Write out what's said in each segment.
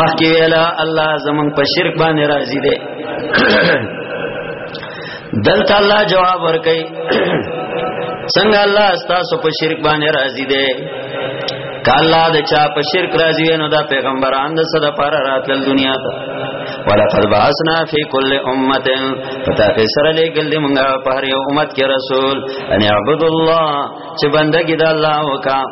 مخکې ویلا الله زمون په شرک باندې راضي دی دلته الله جواب ورکړي څنګه الله تاسو په شرک باندې راضي دی کالا د چا په شرک راضي نو دا پیغمبران د صدا پر راتل دنیا ته ولقد بعثنا فی کل امه پتا کې سره لګل دی مونږه په هر یو امت کې رسول ان اعبد الله چې بندګی د الله وکا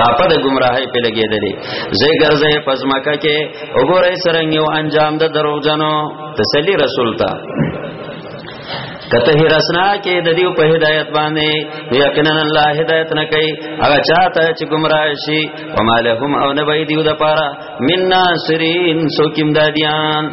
تاپه د گمراهی په لګیدلې زه ګرځې پزماکه کې وګورې سرنګ یو انجام د دروغجنو تسلی رسول تا کته هرسنا کې د دې په هدایت باندې یقینا الله هدایت نه کوي هغه چاته چې گمراه شي ومالهم او نبی دیو د پاره من ناصرین سوکیم دادیان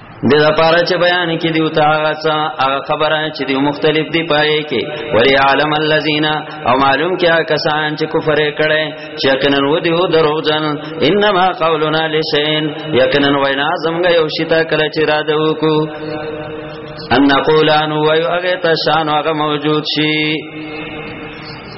د لپاره چې بیان کې دی او ته هغه څه هغه خبره چې دی مختلف دی پای کې ولی عالم الذین او معلوم کیا کسان چې کفر کړي چې یقینا و دی او دروغجن انما قولنا لشین یقینا وینا زمګه یو شتا کله چې را ده وکو ان نقولان و یو هغه ته شان هغه موجود شي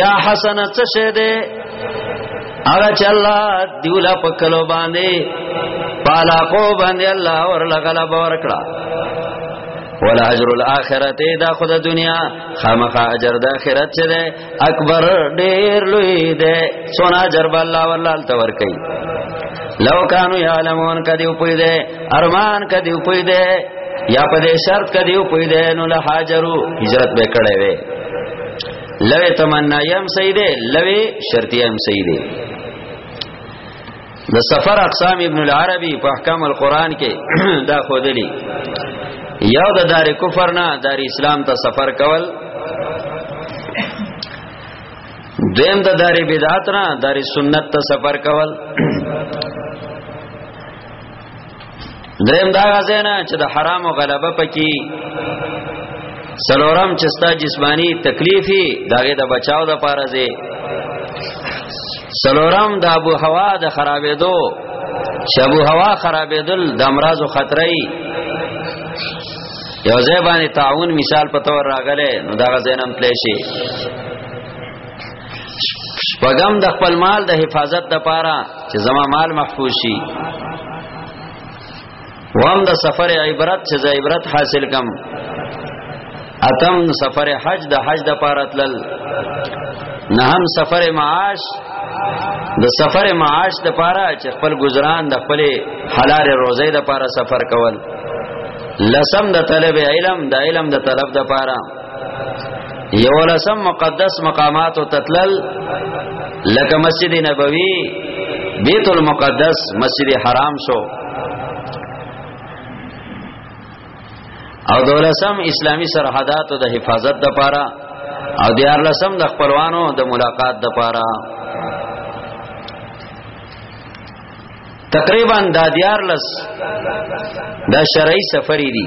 یا حسن څه شه دې هغه چې الله دیولا په کلو باندې پالا کو باندې الله ورله غلبه ورکړه ولا اجر الاخرت دا خود دنیا خامخا اجر د اخرت چې ده اکبر ډیر لوی ده سونا اجر الله والله تور کوي لو کانو یعلمون کدی په دې ارمان کدی پوی دې یا په دې شرط کدی پوی دې نو له هاجرو هجرت به کړې وې لوی تمنا یم سیدې لوی شرط یم سیدې د سفر اقسام ابن العربی په احکام القرآن کې دا خودلی یو د دار کفر نه دار اسلام ته سفر کول دویم د دار بدعت نه دار سنت ته سفر کول دریم دا غزنه چې د حرام او غلبه پکې سلورم چې ستا جسمانی تکلیفي داګه د بچاو د پاره زی سلورم د ابو هوا د خرابېدو چې ابو هوا خرابېدل د امراض او خطرې یو ځای باندې تعاون مثال په تور راغله نو دا غزنه تلې شي شپږم د خپل مال د حفاظت د پاره چې زما مال محفوظ شي وام د سفر عبرت چې د عبرت حاصل کم اتم سفر حج د حج د پاره تلل نهم سفر معاش د سفر معاش د پاره چې خپل گزاران د خپل حلال روزي د پاره سفر کول لسم د طلب علم د علم د طلب د پاره یو لسم مقدس مقامات او تتلل لکه مسجد نبوي بیت المقدس مسجد حرام شو او دولسم اسلامی سرحدات او د حفاظت د پاره او دیار لسم د خپلوانو د ملاقات د پاره تقریبا دا دیار لس دا شرعي سفری دي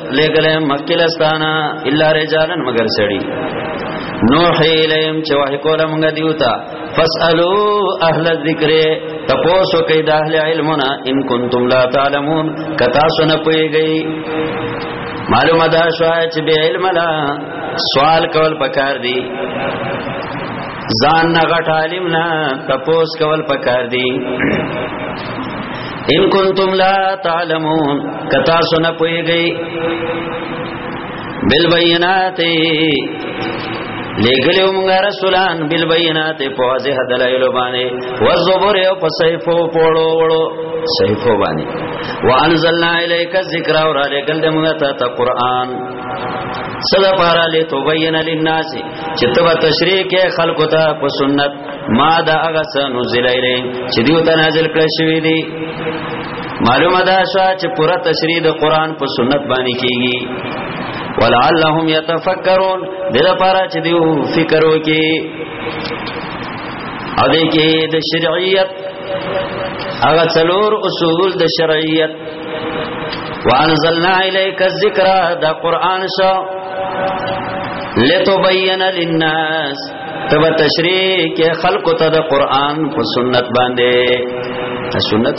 لګلې مکلستانا الا رجالن مگر سړي نوح الیم چې وه کوله مونږ دیوتا فاسالو اهل الذکر تپوسو کې د اهل علمنا ان کنتم لا تعلمون کتا سن پويږي معلومه دا شو چې به علم لا سوال کول پکار دی ځان نه غټ عالم نه تپوس کول پکار دی ان کنتم لا تعلمون کتا سن پویږي بل بینات لګلو موږ رسولان بل بینات په واضح دلایل باندې وزبر او په صحیفو پړو وړو صحیفو باندې وانزلنا الیک الذکر اور لګل د موږ ته قرآن صدا پارا له توبین للناس چې تبا تشریح کې خلق ته په سنت ما دا هغه څه نزل ایله چې دیو ته نازل کړی شوی دی معلومه ده چې پوره تشریح د قران په سنت باندې کیږي ولعلهم يتفکرون دغه پارا چې دیو فکر وکي او دې کې د شرعیت هغه څلور اصول د شرعیت وانزلنا الیک الذکر دا قران شو لتبین للناس تب تشریح کې خلق ته د قران په سنت باندې سنت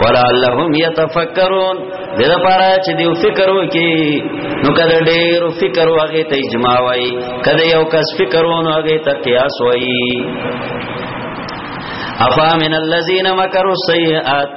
ولا لهم يتفکرون د لپاره چې دیو فکر وکي نو کله ډیر فکر واغې ته اجماع وای کله یو کس فکر ونه هغه ته قیاس وای افا من الذين مكروا السيئات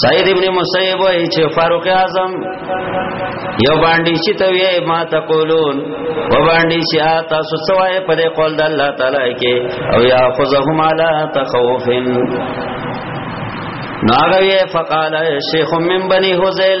سید ابن مسیب وای چې فاروق اعظم یو باندې چې ته وی ما تقولون و باندې چې تاسو سوای په دې قول د الله تعالی کې او یا خذهم علی تخوف ناغوی فقال شیخ من بنی حزل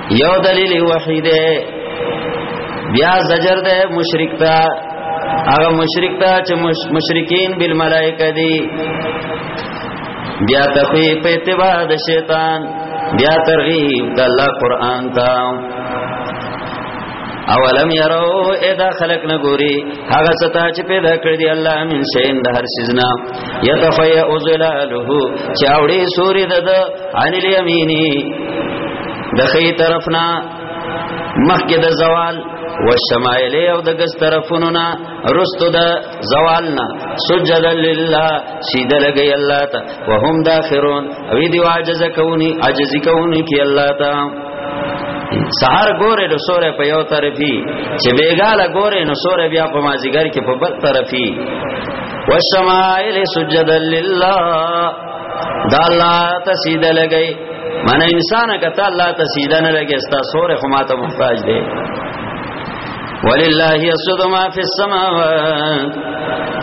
یو دلیل وحید بیا زجر ده مشرک ته هغه مشرک ته چې مشرکین بالملائکه دي بیا تخوی په اتباع د شیطان بیا ترغیب د الله قران ته اولم یرو ادا خلق نګوري هغه ستا چې پیدا کړ دی الله من شین د هر سيزنا یتفیا ازلاله چې اوړي سوري د ان الیمینی د خې طرفنا مخکې د زوال و شمائل او د ګس طرفونو نا رستو د زوال نا سجد لله سید لګی الله تا وهم داخرون وی دی عاجز کونی عاجز کونی کی الله تا سحر ګوره د سورې په یو طرفي چې بیګاله ګوره نو سورې بیا په مازیګر کې په بل طرفي والشمائل سجدا لله دا الله ته سیده لګی من انسان کته الله ته سیده نه لګی ستا سور خو ماته محتاج دی ولله یسد ما فی السماوات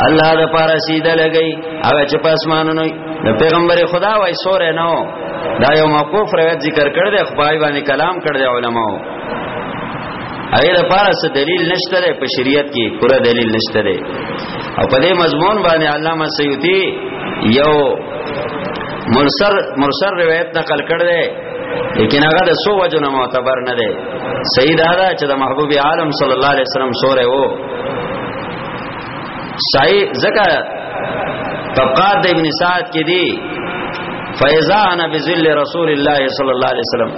الله د پاره سیده لګی او چې پاسمانونو د پیغمبر خدا وای سور نه دا یو موقوف روایت ذکر کړ دی خدای باندې کلام کړ دی علماو هغه د پاره څه دلیل نشته ده په شریعت کې پوره دلیل نشته ده او په دې مضمون باندې علامه سیوطی یو مرسل مرسل روایت نقل کړ دی لیکن هغه د سو وجو نه معتبر نه دی سید هدا چې د محبوب عالم صلی الله علیه وسلم سوره وو سای زکه طبقات د ابن سعد کې دی فیضا انا بذل رسول الله صلی الله علیه وسلم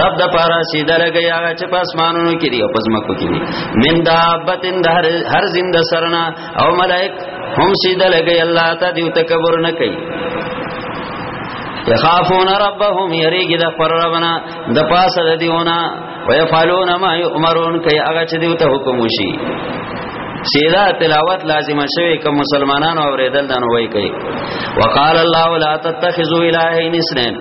رب د پارا سیده لګي هغه چې په اسمانونو کې دي او په ځمکو کې دي من دابتن د هر هر زنده سرنا او ملائک هم سیده لګي الله ته دی تکبر نه کوي یخافون ربهم یریګ د پر ربنا د پاسه د دیونه ويفعلون ما يؤمرون کوي هغه چې دی ته حکم وشي سیدا تلاوت لازمه شوی کوم مسلمانانو اوریدل دنه وای کوي وقال الله لا تتخذوا الهین اثنين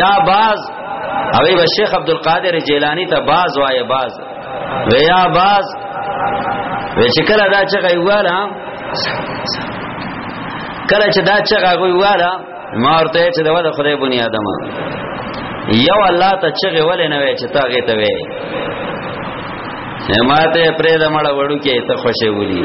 یا باز او ای شیخ عبد القادر جیلانی ته باز وای باز ویا باز وی چې کله دا چې غیواله کله چې دا چې غیواله ما ورته چې دا د خدای بنی ادم یو الله ته چې غیواله نه وای چې تا غې ته وای ماته پرې د مړ وړو کې ته خوشې ولي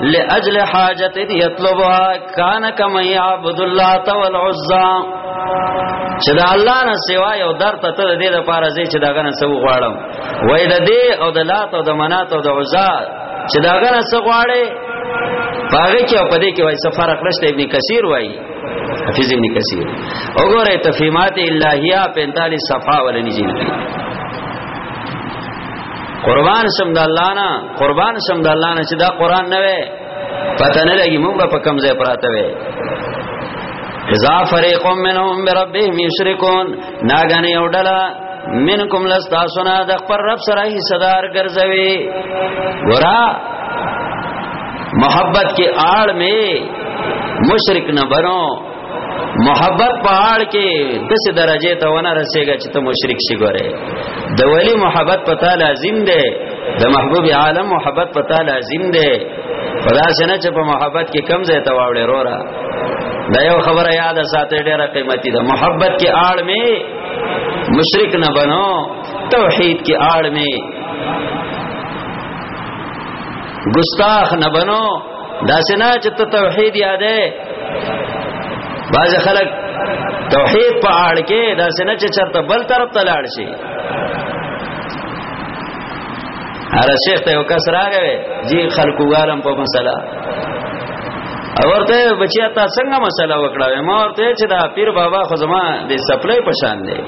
لاجل حاجت یطلبها کان کما یعبد الله تول عزا چې د الله نه سوا یو در ته ته دې لپاره زی چې داګه نه سو غواړم وای د دې او د لات او د منات او د عزا چې داګه نه سو غواړي پاره کې او پدې کې وای څه فرق نشته ابن کثیر وای حفیظ ابن کثیر وګوره تفهیمات الہیه 45 صفحه ولنی جلد قربان سم د الله نه قربان سم د الله نه چې دا قران نه وي پته نه لګي مونږ په کم ځای پراته وي اذا فريق منهم بربهم يشركون ناګنه یو ډله منکم لستا سنا د خپل رب سره هي صدر ګرځوي ورا محبت کې آړ میں مشرک نہ بنو محبت په اړ کې د څه درجه ته ونه رسیږي چې ته مشرک شي ګوره د ولی محبت پتا لازم دی د محبوب عالم محبت پتا لازم دی خدا سينه چې په محبت کې کم ځای ته واوړې رورا دا یو خبره یاد ساتي ډیره قیمتي ده محبت کې آړ می مشرک نه بنو توحید کې آړ می ګستاخ نه بنو دا سنا چې ته توحید یادې باز خلک توحید په اړ کې دا سنا چې چرته بل طرف ته لاړ شي هر شیخ ته یو کس راغی جی خلکو غالم په مسله اورته بچیا تا څنګه مسله وکړه ما ورته چې دا پیر بابا خو زما د سپلې پشان دی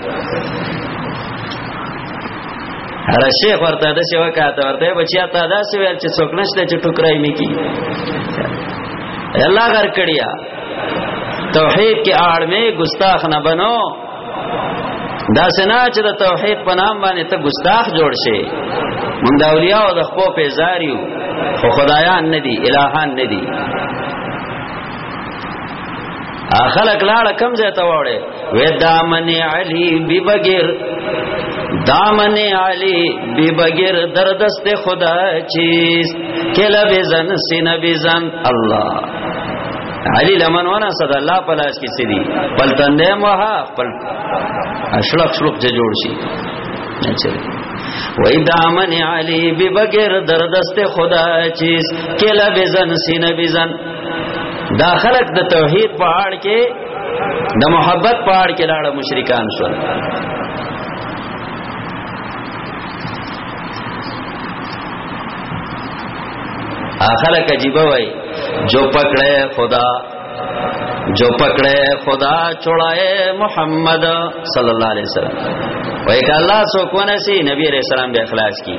هر شیخ ورته د څه وکاته ورته بچیا ته دا څه ویل چې څوک نشته چې ټوکرای میکی الله غر کړیا توحید کې آړ مې ګستاخ نه بنو دا سنا چې د توحید په نام باندې ته ګستاخ جوړ شي مونږ د اولیاء او د خپل پیزاریو خو خدایان نه دي الہان نه دي خلق لاړه کم ځای ته وړه و دامن علی بی بغیر دامن علی بی بغیر دردست خدا چیز کله بزن سین بزن الله علی لمن وانا صد الله پلاس کی سری پلتندې موه پل اشلق شلق چې جوړ شي چلے وای دامن علی بی بغیر دردست خدا چیز کله بزن سین بزن دا خلق د توحید په اړ کې د محبت په اړ کې لاړ مشرکان شول خلق عجیب وای جو پکڑے خدا جو پکڑے خدا چھڑائے محمد صلی اللہ علیہ وسلم وای کله سو کو نسی نبی رسول الله به اخلاص کی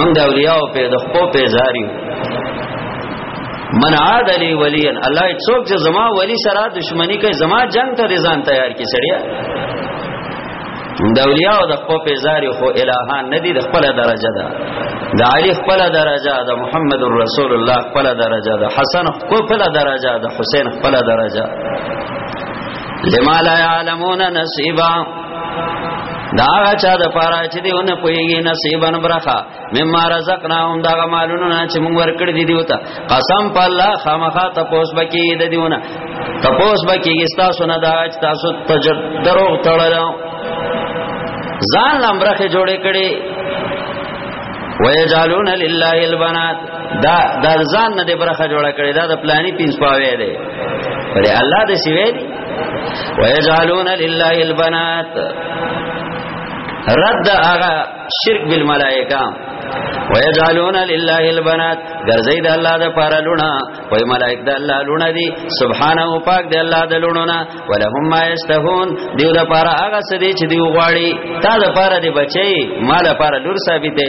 من دا اولیاء په د خپل په زاری من عاد لی ولیا الله څوک چې زما ولی سره دښمنی کوي زما جنگ ته ځان تیار کی سړیا د اولیاء او د خپل په زاری خو الہان ندی د خپل درجه ده د علی خپل درجه ده محمد رسول الله خپل درجه ده حسن خپل درجه ده حسین خپل درجه لما لا يعلمون نصيبا دا هغه چا د پاره چې دیونه پويږي نصیبن برخه مما رزقناهم دا مالونو نه چې موږ ورکړ دي دیوته قسم په الله خامخا تپوس بکی د دیونه تپوس بکی استا سونه دا چې تاسو تجر دروغ تړل ځان لمبرخه جوړې کړي ويجعلون لله البنات دا د ځان نه د برخه جوړه کړي دا د پلاني پینځ پاوې دی پر الله د سیوی ويجعلون لله البنات رد اغا شرک بالملائکه ويجعلون لله البنات ګرځي د الله د پاره لونه وای ملائک د الله لونه دي سبحانه او پاک د الله د لونه نه ولهم ما یستهون دیو د پاره هغه سدي چې دی غواړي تا د پاره دی بچي مال پاره لور ثابته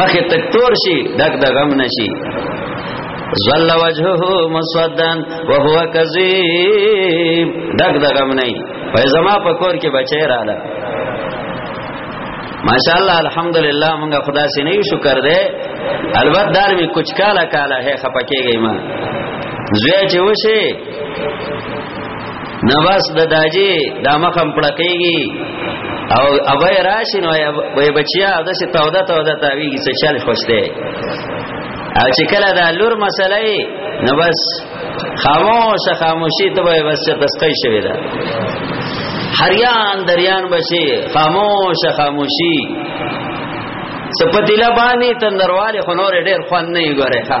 مخه تک تور شي ډک د غم نشي زل وجهه مسودن وهو کذیب ډک د غم نه په زما په کور کې بچی رااله ماشاءالله الحمدلله مونږه خدا سي نه شکر دې البته دار می کچ کالا کالا ہے خپکیږي ما زوی چې وشه نواز د داجی دا مخم پړکېږي او ابای راشي نو وای بچیا د څه توده توده تاویږي څه چل خوشته او چې کله دا لور مسله نو بس خاموش خاموشي ته وای بس چې تسقې شوی دا هریان دریان بشي خاموش خاموشي سپتیلا باندې تندرواله خنور ډېر خوان نه یې ګوره ها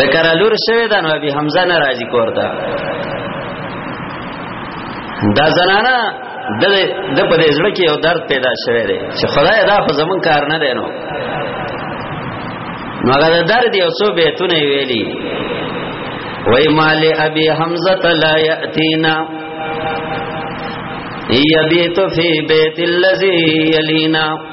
د کرالور شوی دا نو ابي حمزه نه راضي کورته دا زنانا د د په دې ځړ کې یو درد پیدا شوی دی چې خدای دا خو زمون کار نه دی نو نو هغه درد یو څو بیتونه ویلي وای مال ابي حمزه لا ياتينا يبيت في بيت الذي يلينا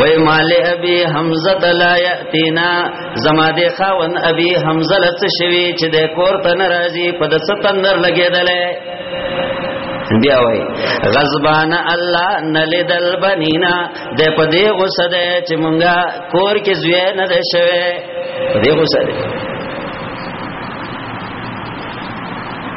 وای مال ابي حمزه لا ياتينا زما دي خاون ابي حمزه لڅ شوي چې د کور ته ناراضي په د ستندر لګيدلې بیا وای غضبان الله نلدل بنینا د په دې غصه ده چې مونږه کور کې زوی نه ده شوه دې غصه ده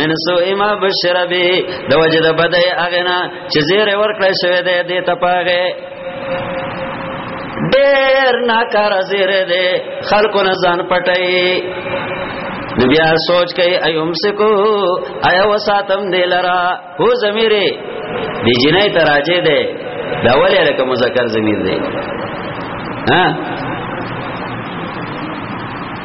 من سو ایما بشر بی د وجه د بدای اغنا چې زیر ورکړی شوی دی د تپاغه ډیر ناکار زیر دی خلکو نه ځان پټای نو بیا سوچ کئ ايوم سکو ايا وساتم دلرا هو زميره دی جنای تراجه ده دا ولې لکه مذکر زمير ده ها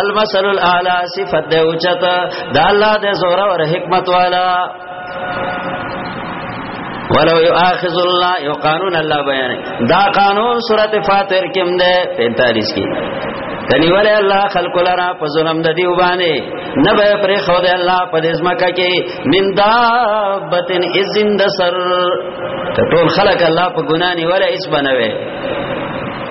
المثل الاعلى صفت د اوچت د الله د زور او حکمت والا ولو یاخذ الله یو قانون الله بیان دا قانون سورته فاتر کې هم ده 45 کې کني ول الله خلق لرا په ظلم د دی وبانه نه به پر خو د الله په دې ځمکه کې من دابتن اذن د سر ټول خلق الله په ګنا نیول ایس بنوي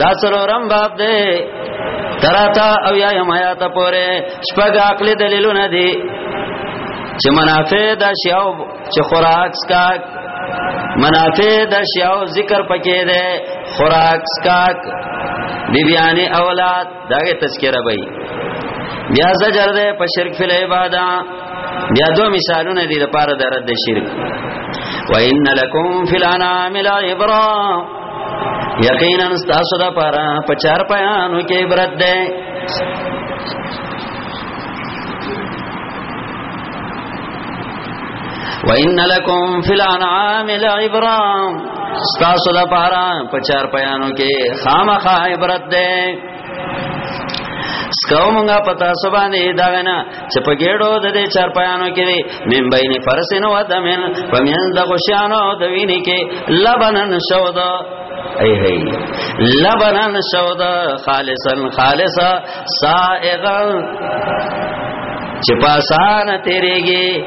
دا څلورم باب دی تراتا او یا یم آیات پورې شپږ عقل دلیلونه دي چې منافع د شیاو چې خوراک سکاک منافع د شیاو ذکر پکې ده خوراک سکاک بیبیانه اولاد داګه تذکرہ وای بیا زجر ده په شرک فی العباده بیا دو مثالونه دي د پاره د رد شرک و ان لکم فی الانام العبرا یقینا تاسو د پاره په چار پیانو کې عبرت ده وَإِنَّ لَكُمْ فِي الْأَنْعَامِ لَعِبْرَةً ستاسو د پاره په چار پیانو کې خامخا عبرت ده سکاو مونږه پتا سبانه دا وینا چې په ګډو د دې چار پیانو کې دی مم بین فرسن و دمن پمن د غشانو د ویني کې لبنن شود ای هی لبنن شود خالصا خالصا سائغا چې پاسانه تیرېږي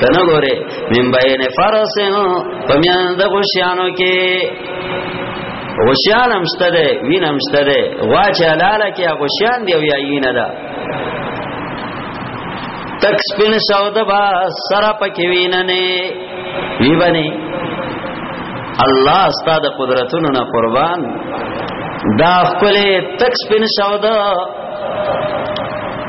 تنه ګوره من بین فرسن پمیان د غشیانو کې غشیان همشته ده وین همشته ده غوا چې حلاله کې غشیان دی او یا یین ده تک سپین شود با سرا پکې ویننه وی باندې الله استاد قدرتونو نه قربان دا خپل تک سپین شود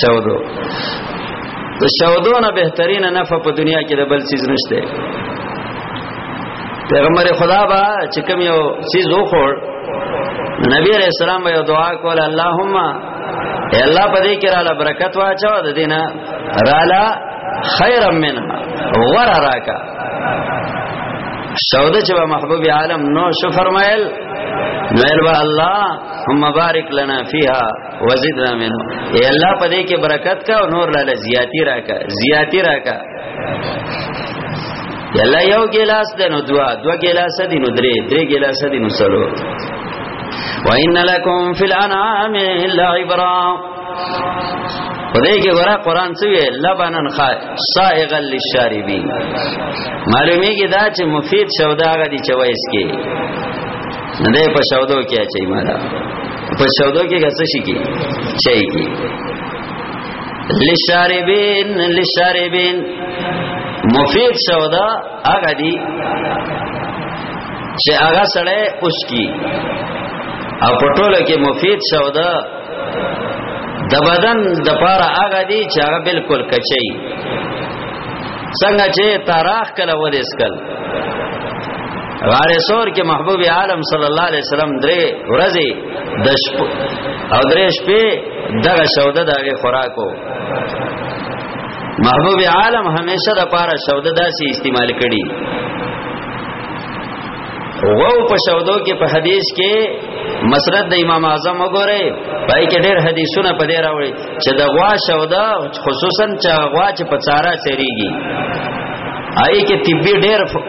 سودو د سودو نه بهترین نفع په دنیا کې د بل چیز نشته پیغمبر خدا با چې کوم یو چیز وخور نبی علیہ السلام یو دعا کول اللهم اے الله په دې کې رااله برکت واچو د دینه رااله خیر منها ور راکا سوده چې محبوب عالم نو شو فرمایل نو الله هم بارک لنا فیها وزدنا منه اے الله په دې کې برکت کا او نور لاله زیاتی راکا زیاتی راکا یلا یو ګلاس دنو دوا دوا ګلاس دینو درې درې ګلاس دینو سلو وان لکم فی الانعام الا عبرا خدای کې ګره قران څه وی لبنن خا سائغ للشاربین معلومیږي دا چې مفید شودا غدي چويس کې نه په شودو کې اچي مالا په شودو کې څه شي کې چي کې لشاربین لشاربین مفید شودا هغه دی چې هغه سړی اوس کی او پټوله کې مفید شودا د بدن د پاره هغه دی چې هغه بالکل کچي څنګه چې تاراخ کله ودیس کله غار سور کې محبوب عالم صلی الله علیه وسلم درې ورځې د شپ او درې شپې دغه شوده دغه خوراکو محبوب عالم همیشه د پاره شوده داسې استعمال کړي وو په شودو کې په حدیث کې مسرت د امام اعظم وګوره پای کې ډېر حدیثونه په دې راوړي چې د غوا شوده خصوصا چې غوا چې په چارا سریږي آی کې طبي ډېر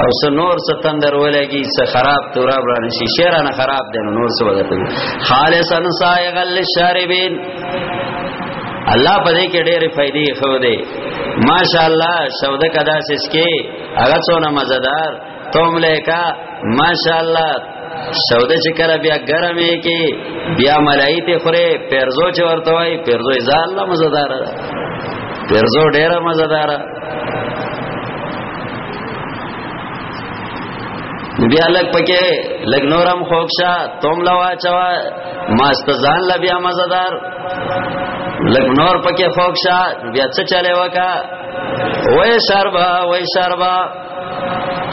او څه نور څه تندر ولګي څه خراب توراب را نشي شعر نه خراب دي نور څه ولته خالصا سائغ للشاربین الله په دې کې ډېرې فائدې خو دې ماشاءالله شوده کدا سس کې هغه څونه مزدار توم لیکا ماشاءالله سوده چې کله بیا ګرمې کې بیا ملایي ته خوره پرزو چې ورته وای پرزو ځان لا مزدار ده پرزو ډیره مزدار بیا لګ پکې لګ نورم خوښا توم لوا چوا ماستزان ل بیا مزدار لګ نور پکې خوښا بیا څه چلے وکا وای شربا وای شربا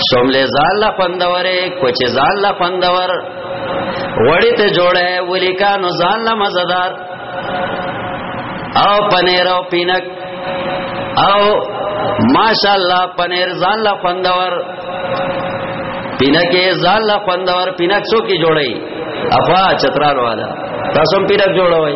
شملې ځان لا خوندورې کوچې ځان لا خوندور وړي ته جوړه ولیکانو ځان لا مزدار او پنیر او پینک او ماشاءالله پنیر ځان لا خوندور پینکه ځان لا خوندور پینک څوک جوړي افا چترال والا تاسو هم پینک جوړوي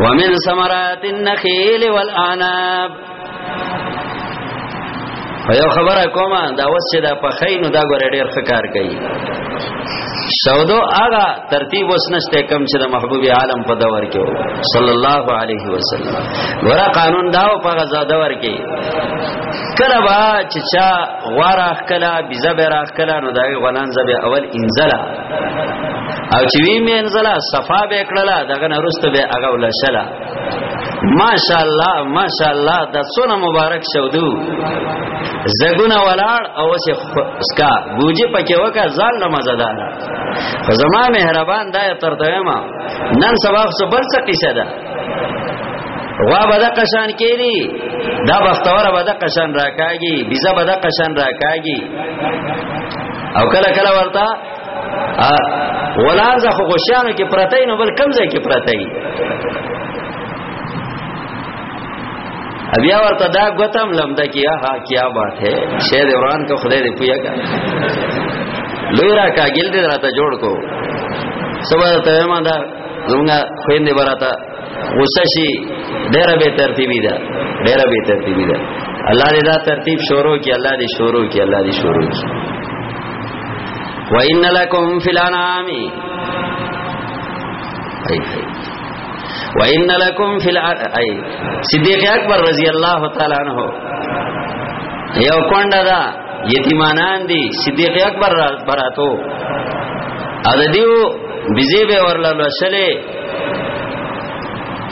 ومن ثمرات النخيل والأعناب یو خبره کوم دا اوس چې دا په خینو دا ګور ډیر فکر کوي سودو آغا ترتیب اوس نشته کم چې د محبوب عالم په دور کې و صلی الله علیه وسلم ورا قانون دا په غزا دور کې کله با چې چا غواره کله بيزه به راخ کله نو دا غلان زبه اول انزلا او چې وی مینځلا صفا به کړلا دغه نرسته به هغه ولشلا ماشاءالله ماشاءالله د سونه مبارک شودو زګونه ولاړ او سه اسکا بوجي پکې وکا ځان نه مزدار زما مهربان دا تر دویما نن سبا څه بل څه قصه ده وا بده قشان کېری دا بختوره بده قشان راکاږي بيزه بده قشان راکاږي او کله کله ورته غلام زه خو غشانو کې پرته نه بل کم ځای کې پرته ای بیا ورته دا غتم لمدا کیا ها کیا بات ہے شید عمران کو خدای دې پویا کا لوی را کا ګل دې راته جوړ کو سبا ته ما دا زمونږ خويندې براته غصه شي ډېر به ترتیبی ده ډېر به ترتیبی ده الله دې دا ترتیب شروع کی الله دې شروع کی الله دې شروع کی و ان لکم فی الانعام ای ای و ان لکم فی الانعام ای صدیق اکبر رضی الله تعالی عنہ یو کونډه دا یتیمانان دي صدیق اکبر براتو ا د دیو بزی به ورلل شلې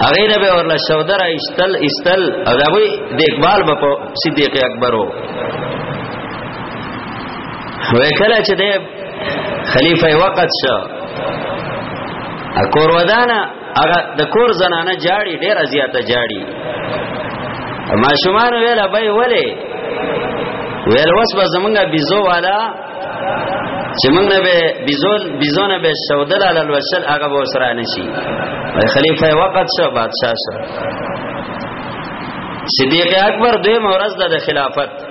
هغه نه به ورله شودر ایستل ایستل او دا وی د اقبال په صدیق اکبرو وې کله چې د خلیفہ وقت شو اکور ودانه هغه د کور زنانه جاړي ډیره زیاته جاړي ماشومان ویل به ولې ویل وس به زمونږه بيزو والا چې موږ نه به بيزون بيزون به شودل علی الوشل هغه به سره نشي خلیفہ وقت شو بادشاہ شو صدیق اکبر دوی مورز د خلافت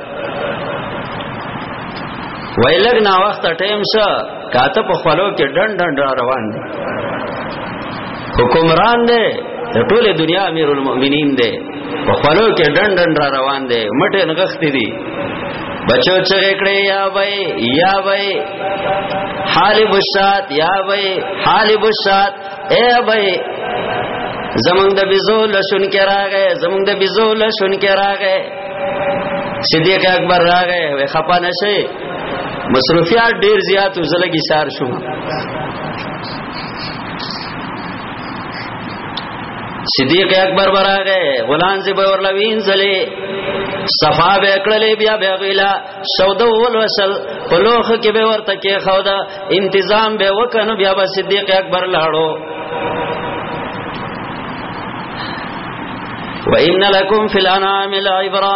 ویلګ نا وخت ټیم شو کاته په خلو کې ډن ډن را روان دي حکمران دی ټوله دنیا امیر المؤمنین دی په خلو کې ډن ډن را روان دي مټه نغښتې دي بچو چغې کړې یا وای یا وای حال بشات یا وای حال بشات اے وای زمونږ د بيزو لشون کې راغې زمونږ د بيزو لشون کې راغې صدیق اکبر راغې وې خپه نشي مصروفیات ډیر زیات وزلګي شار شو صدیق اکبر براغه غلان زی به ورلوین زلی صفا به کړلې بیا به غیلا سودا ول وصل په لوخ کې به ورته کې خودا انتظام به وکنو بیا به صدیق اکبر لاړو وان لکم فی الانام العبره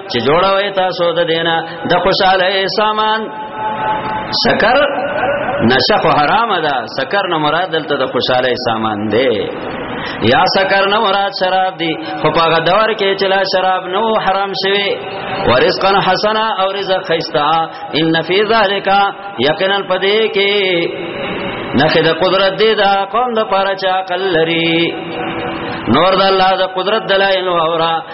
چې جوړوي تاسو د دینا د خوشاله سامان سکر نشه خو حرام ده سکر نه مراد دلته د خوشاله سامان دی یا سکر نه مراد شراب دی خو په هغه دور کې چې لا شراب نو حرام شوی ورزقن حسنا او رزق خیستا ان فی ذالک یقینا پدې کې نخې د قدرت دی دا قوم د پاره چا عقل لري نور د الله د قدرت دلایل او اورا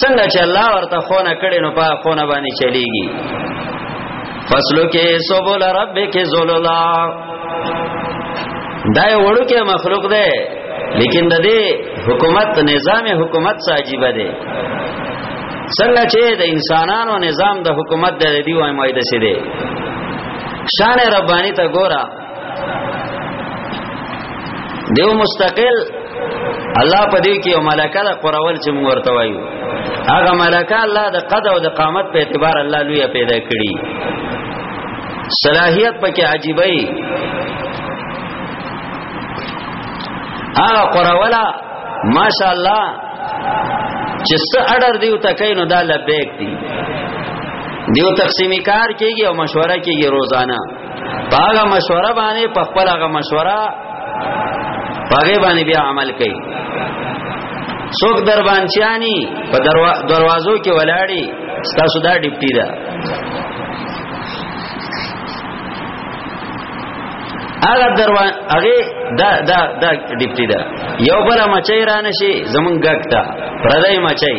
څنګه چې الله ورته خونه کړي نو په خونه باندې چلیږي فصلو کې سبول رب کې زوللا دا یو وړو کې مخلوق دی لیکن د دې حکومت نظام حکومت ساجيبه دی څنګه چې د انسانانو نظام د حکومت د دیو مایده سي دی شان ربانی ته ګوره دیو مستقل الله په دې کې یو ملکه د قرول چې موږ ورته وایو هغه ملکه الله د قد او د قامت په اعتبار الله لوی پیدا کړی صلاحیت پکې عجیبای هغه قرولا ماشاء الله چې څه اډر دیو تکای نو دا لبیک دی دیو تقسیمی کار کیږي او مشوره کیږي روزانه باغه مشوره باندې په خپل هغه مشوره پاګې باندې بیا عمل کوي څوک در باندې په دروازو کې ولاړی ستاسو دا ډیپټی ده هغه دروان هغه دا دا دا ډیپټی دا یو بل مچای را نشي زمون ګټه پردای مچای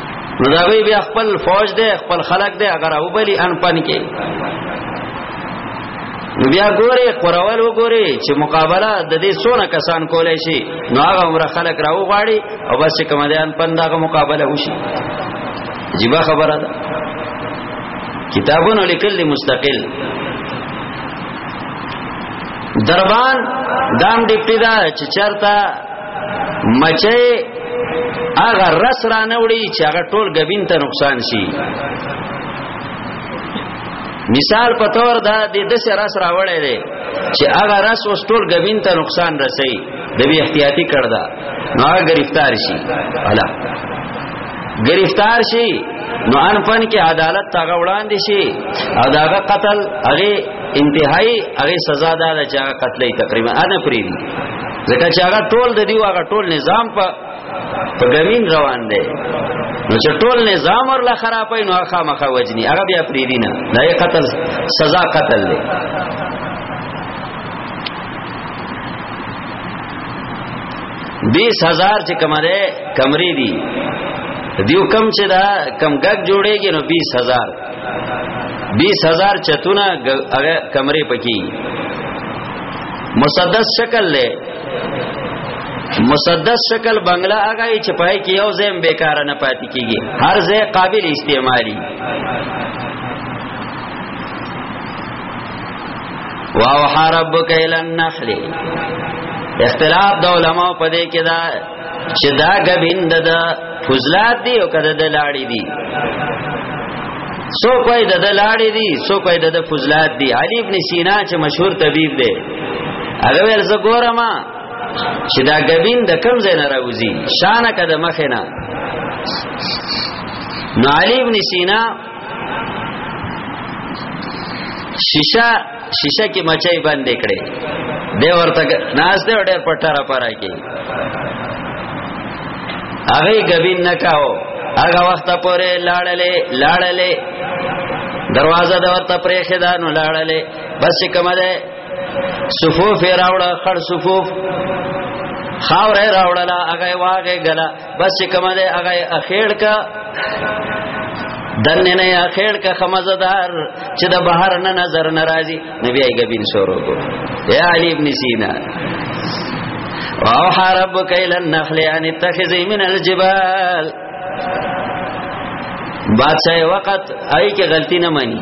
نو دا وی بیا خپل فوج دی خپل خلق دی اگر او بلی ان پن کې نو بیا ګوره قرول وګوره چې مقابله د دې سونه کسان کولای شي نو هغه عمر خلق راو غاړي او بس چې کوم دی ان پن داغه مقابله وشي جیبه خبره ده کتابونو لیکل دی مستقل دربان دام ډیپټی دا چې چرتا مچه هغه رس را نه وړي چې هغه ټول غبین ته نقصان شي مثال په تور دا د دسه رس راوړی دی چې هغه رس اوس ټول غبین ته نقصان رسي د بی احتیاطي کړدا نو هغه گرفتار شي الا گرفتار شي نو ان پن کې عدالت ته وړاندې شي او داغه قتل هغه انتهائی هغه سزا ده چې هغه قتلې تقریبا انا پریدي ځکه چې هغه ټول د دیو هغه ټول نظام په په ګمین روان دی نو چې ټول نظام ورله خرابای نو هغه مخه وجنی هغه بیا پری دینه دا یې قتل سزا قتل دی بیس هزار چې کمره کمرې دي دیو کم چې دا کم ګګ جوړېږي نو بیس هزار 20000 چتونه هغه کمرې پکې مسدس شکل له مسدس شکل بنگلا هغه چې پای کې یو زم بیکار نه پاتې کیږي هر ځای قابل استعمالي واو حربک الى النخل اختلاف د علماء په دې کې دا چې دا غبیند د فضلات دی او کده د لاړې دی سو کوئی د د لاړې دی سو کوئی د د فضلات دی علی ابن سینا چې مشهور طبيب دی هغه ور ز ګورم چې دا غبین د کم ځای نه راوځي شانه کده مخه نه نو علی ابن سینا شیشه شیشه کې مچای باندې کړي دی ورته ناز دی ډېر پټاره پاره کې هغه غبین نکاو هغه وخت پورې لاړلې لاړلې دروازه د ورته پرې خدانو لاړلې بس کومه ده صفوف راوړه خړ صفوف خاورې راوړله هغه واغې غلا بس چې کومه ده هغه اخیر کا دنه نه اخیر کا خمزدار چې د بهر نه نظر ناراضي نبی ای غبین شروع کو یا علی ابن سینا واوحى ربك الى النخل ان اتخذي من الجبال بادشاہ وقت آئی کې غلطی نه مانی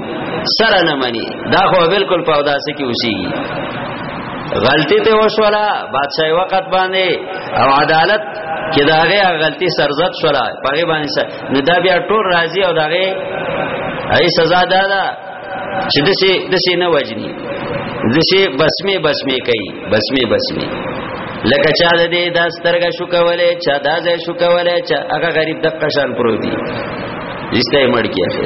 سره نه مانی دا خو بالکل په اوداسه کې اوسي غلطی ته وشولا بادشاہ وقت باندې او عدالت چې دا هغه غلطي سرزت شولا پغه باندې سر نو دا بیا ټول راضي او دغه ای سزا ده دا چې دسي دسي نه وجني دسي بسمه بسمه کوي بسمه بسمه لکه چا د دې د سترګه شو کولای چا د ځای شو کولای چا هغه غریب د قشان پروت دي ایسته مړ کیږي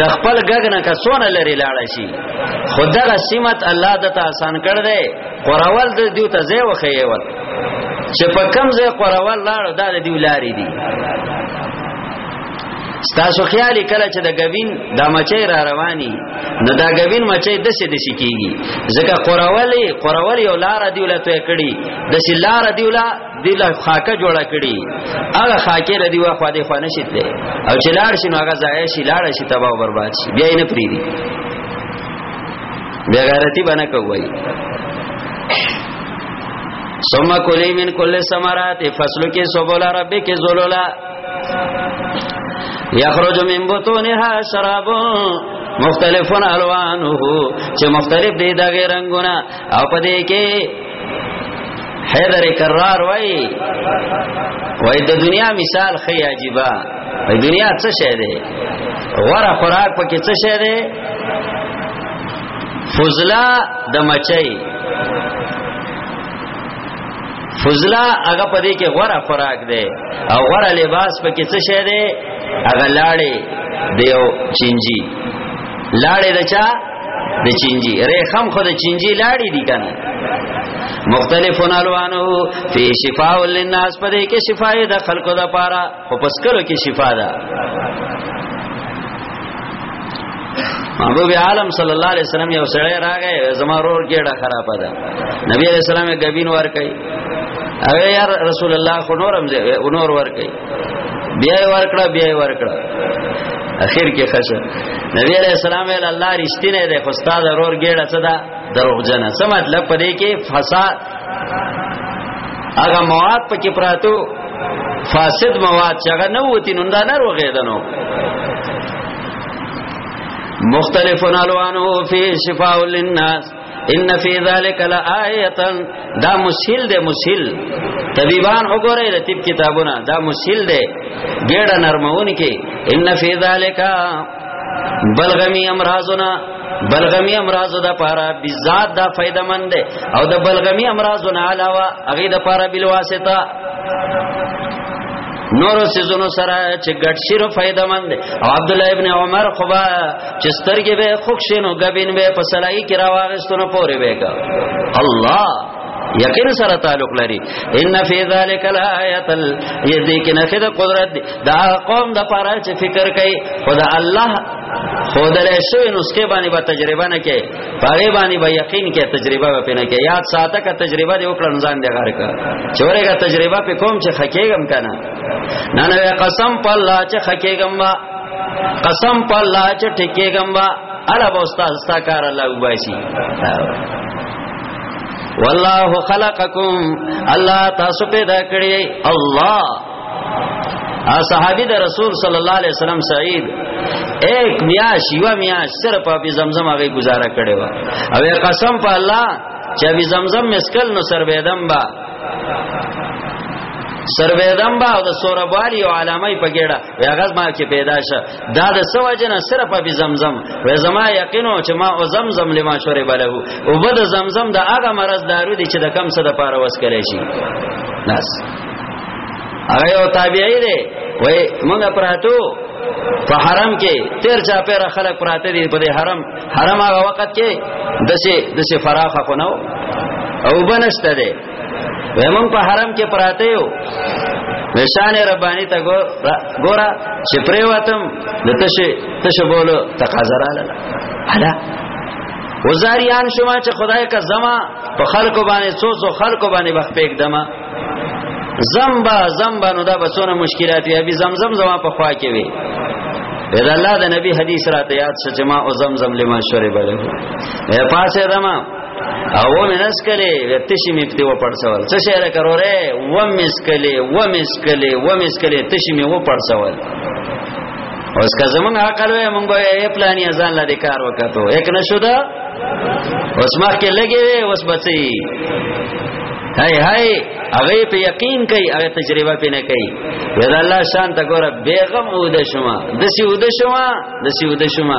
د خپل غږ نه کسونه لري لاړ شي خدغه سیمت الله د ته آسان کړ دی قرول د دیو ته زه وخیول چې په کم ځای قرول لاړ دا د دیو لارې دي ستاسو خیال کله چې د غوین د مچې را رواني نو دا غوین مچې د څه د څه کیږي ځکه قرولې قرولې او لار دیوله ته کړي د څه لار دیوله دله خاکه جوړه کړي هغه خاکه ردی وا خو دې خو نه شته او چې لاړ شي نو هغه ځای شي لاړ شي تباہ او برباد شي بیا نه پریدي بیا غیرتی بنا کوي ثم کلی من کل ثمرات فصل کې سبول رب کې ذلولا یخرج من بطونها شراب مختلفون الوانه چې مختلف دي دغه رنگونه او په دې کې حیدر کرار وای وای د دنیا مثال خی عجیبا وای دنیا څه شی دی غره خوراک پکې څه شی دی فضلا د مچي فضلا هغه په دې کې غره خوراک دی او غره لباس پکې څه شی دی هغه لاړې دیو چینجی لاړې دچا د چینجی ریخم خو د چینجی لاړې دي کنه مختلفون الوانو فی شفاء للناس پدې کې شفاء د خلکو د پاره خو پس کلو کې شفاء ده محبوب عالم صلی الله علیه وسلم یو سړی راغی زما رور ګډه خراب ده نبی علیہ السلام یې غبین ور کوي او یا رسول الله خو نورم نور ور کوي بیا ورکړه بیا ورکړه اخر کې خشه نبی علیہ السلام ول الله رښتینه ده خو استاد ورور ګړه څه ده دروغجن څه مطلب پدې کې فساد هغه مواد پکې پراتو فاسد مواد چې هغه نه وتی نو دا نه روغېدنو مختلف الوانه فی شفاء للناس ان فی ذلک لآیه دا مسهل دی مسهل طبيبان وګورئ د طب کتابونه دا مسهل دی ګډه نرمون کې ان فی ذلک بلغمی امراضنا بلغمی امراض د پاره بذات دا فائدہ مند او د بلغمی امراض نه علاوه هغه د پاره بل واسطه نور سيزونو سره چې ګډ شیر فائدہ مند او عبد الله ابن عمر خو چې سترګې به خوښینو غبین به په سړی کې راوغستونه پورې وېګا الله یقین سره تعلق لري ان فی ذلک الایات یذکن خد قدرت دا قوم د پاره چې فکر کوي خدا الله خودل شوی نسخه باندې به تجربه نه کې پاره باندې به یقین کې تجربه به نه کې یاد ساته کا تجربه دې وکړ ځان دې غار کا چورې کا تجربه په کوم چې خکېګم کنه نه نه قسم په الله چې خکېګم قسم په الله چې ټکه غمبا الا به استاد ستا کار الله وباسي والله خلقکم الله تاسو پیدا کړی الله صحابی د رسول صلی الله علیه وسلم سعید ایک میاش یو میاش صرف په زمزم هغه گزاره کړي وا او قسم په الله چې به زمزم مسکل نو سر بيدم با سر بيدم با او د سوربالي او علامه په ګډه هغه ما کې پیدا شه دا د سو جن صرف په زمزم و زما یقینو چې ما او زمزم لما شوري بله او بد زمزم د هغه مرز دارو دي چې د کم څه د پاره وس کړي شي بس هغه یو تابعی دی وای مونږ پراتو په حرم کې تیر چا پیر خلک پراته دي په دې حرم حرم هغه وخت کې دسه دسه فراخه کو نو او بنشته ده ومن په حرم کې پراته یو نشان ربانی ته ګورا چې پریوتم د تشه تشه بولو تقاضا را لاله الا وزاریان شما چې خدای کا زما په خلکو باندې څو څو خلکو باندې وخت پېګ دما زمبا زمبا نو دا بسونه مشکلات یا بي زمزم زما په خوا کې وي دا الله د نبی حدیث را ته یاد شې ما او زمزم لما شرب له پاسه دما او مې نس کله تشي مې پته و پړسول څه شعر کروره و مس کله و مس کله و مس کله تشي مې و پړسول اوس که زمونږ عقل وې مونږ به یې پلان یې ځان لدی کار وکړو یک نشو دا اوس مخ کې لګې وې اوس بچي هاي هاي هغه په یقین کوي هغه تجربه پې نه کوي ودا الله شان تا ګوره بیغم ود شما دسی ود شما دسی ود شما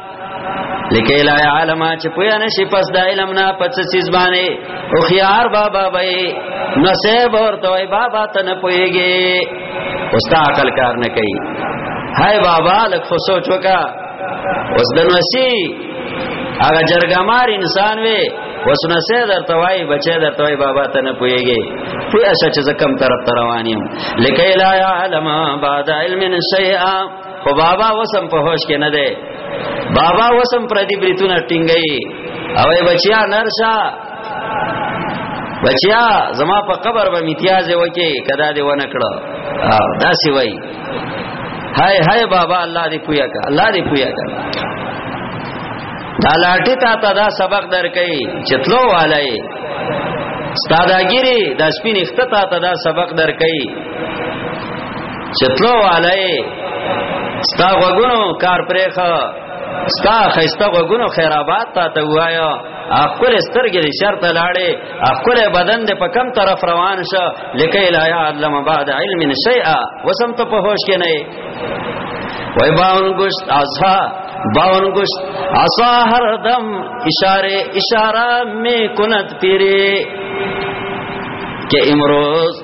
لکه لا علم چې پویا نشي پس د علم نه پڅ چیز باندې او خيار بابا وای نو سه ورته وای بابا ته نه پويږي اوستا عقل کار نه کوي هاي بابا لک خو سوچ وکا اوس د نوسی هغه جرګمار انسان وي اوس نو سه درته وای بچي درته وای بابا ته نه پويږي پویا چې زکم طرف روانیم لکه لا علم بعد علم شيئا خو بابا وسم په هوش کې نه دی بابا وسم پر دې بریتونه ټینګي او بچیا نرشا بچیا زما په قبر به امتیاز وکي کدا دې ونه کړو دا سی وای هاي هاي بابا الله دې پویا کا الله دې پویا کا دا لاټی تا ته دا سبق درکې چتلو والای ستاداګيري د سپین اختتا ته دا سبق درکې چتلو والے ستا غوګونو کار پرېخه ستا خيسته غوګونو خیر آباد تا ته وایا خپل سترګې دې شرط لاړې خپل بدن دې په کم طرف روان شه لکه لا علم بعد علم شيئا وسم ته په هوش کې نه وای باون گوشت ازها باون گوشت عصا هر دم اشاره اشاره می کند پیری که امروز